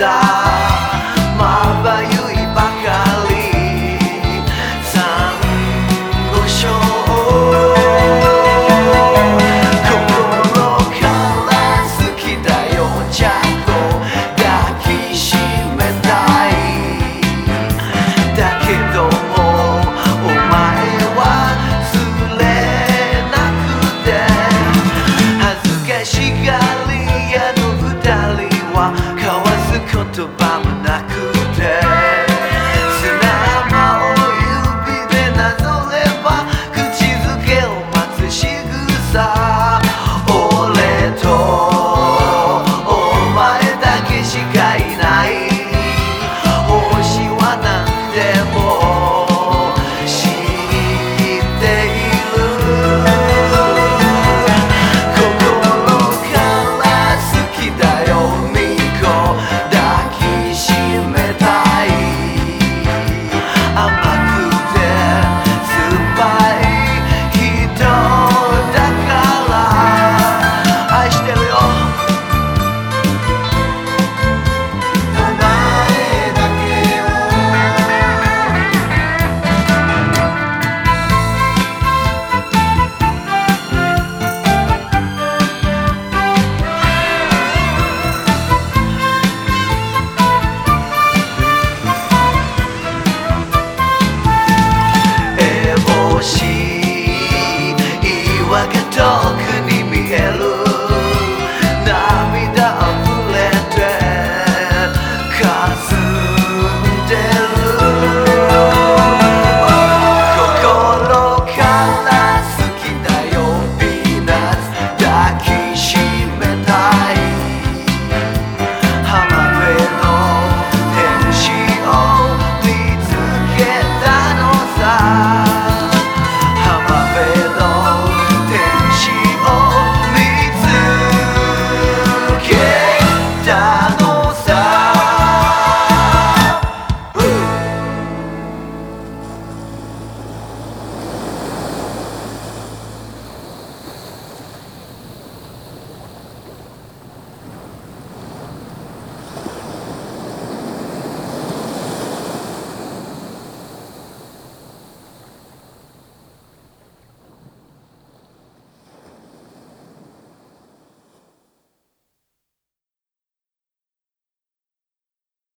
die. 砂浜を指でなぞれば口づけを待つしぐさ俺とお前だけしか